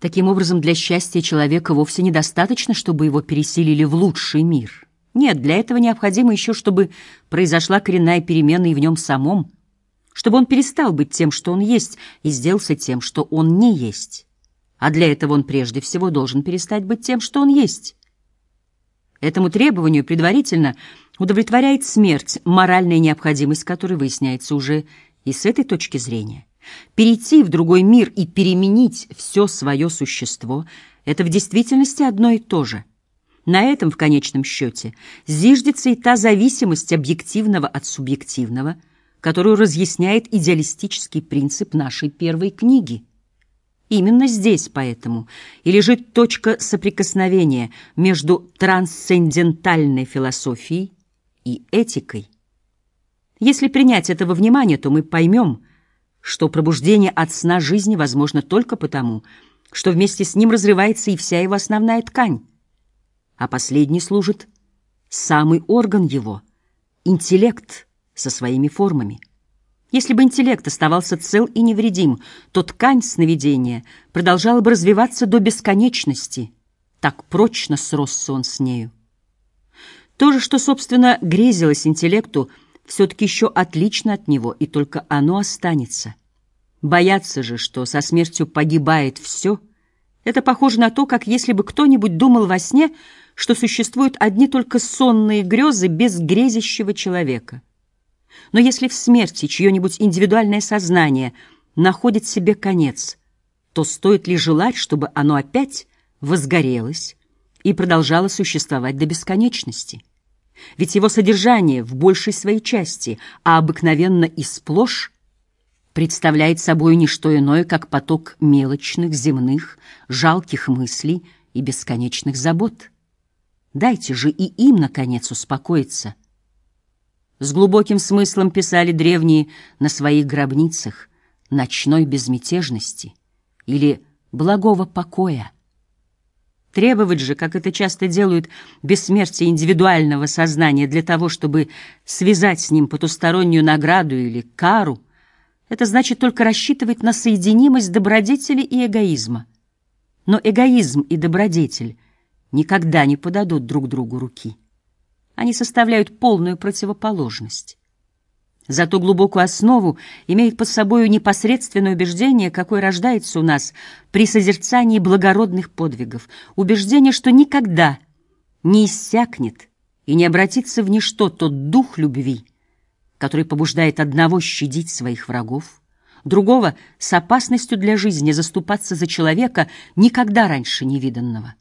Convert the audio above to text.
Таким образом, для счастья человека вовсе недостаточно, чтобы его переселили в лучший мир. Нет, для этого необходимо еще, чтобы произошла коренная перемена и в нем самом, чтобы он перестал быть тем, что он есть, и сделался тем, что он не есть. А для этого он прежде всего должен перестать быть тем, что он есть. Этому требованию предварительно удовлетворяет смерть, моральная необходимость которой выясняется уже и с этой точки зрения. Перейти в другой мир и переменить все свое существо — это в действительности одно и то же. На этом, в конечном счете, зиждется и та зависимость объективного от субъективного, которую разъясняет идеалистический принцип нашей первой книги. Именно здесь, поэтому, и лежит точка соприкосновения между трансцендентальной философией и этикой. Если принять это во внимание, то мы поймем, что пробуждение от сна жизни возможно только потому, что вместе с ним разрывается и вся его основная ткань, а последний служит самый орган его — интеллект со своими формами. Если бы интеллект оставался цел и невредим, то ткань сновидения продолжала бы развиваться до бесконечности, так прочно сросся он с нею. То же, что, собственно, грезилось интеллекту, все-таки еще отлично от него, и только оно останется. Бояться же, что со смертью погибает все, это похоже на то, как если бы кто-нибудь думал во сне, что существуют одни только сонные грезы без грезящего человека. Но если в смерти чье-нибудь индивидуальное сознание находит себе конец, то стоит ли желать, чтобы оно опять возгорелось и продолжало существовать до бесконечности? Ведь его содержание в большей своей части, а обыкновенно и сплошь, представляет собой не что иное, как поток мелочных, земных, жалких мыслей и бесконечных забот. Дайте же и им, наконец, успокоиться. С глубоким смыслом писали древние на своих гробницах ночной безмятежности или благого покоя. Требовать же, как это часто делают, бессмертие индивидуального сознания для того, чтобы связать с ним потустороннюю награду или кару, это значит только рассчитывать на соединимость добродетели и эгоизма. Но эгоизм и добродетель никогда не подадут друг другу руки. Они составляют полную противоположность. Зато глубокую основу имеет под собою непосредственное убеждение, какое рождается у нас при созерцании благородных подвигов, убеждение, что никогда не иссякнет и не обратится в ничто тот дух любви, который побуждает одного щадить своих врагов, другого с опасностью для жизни заступаться за человека, никогда раньше не виданного.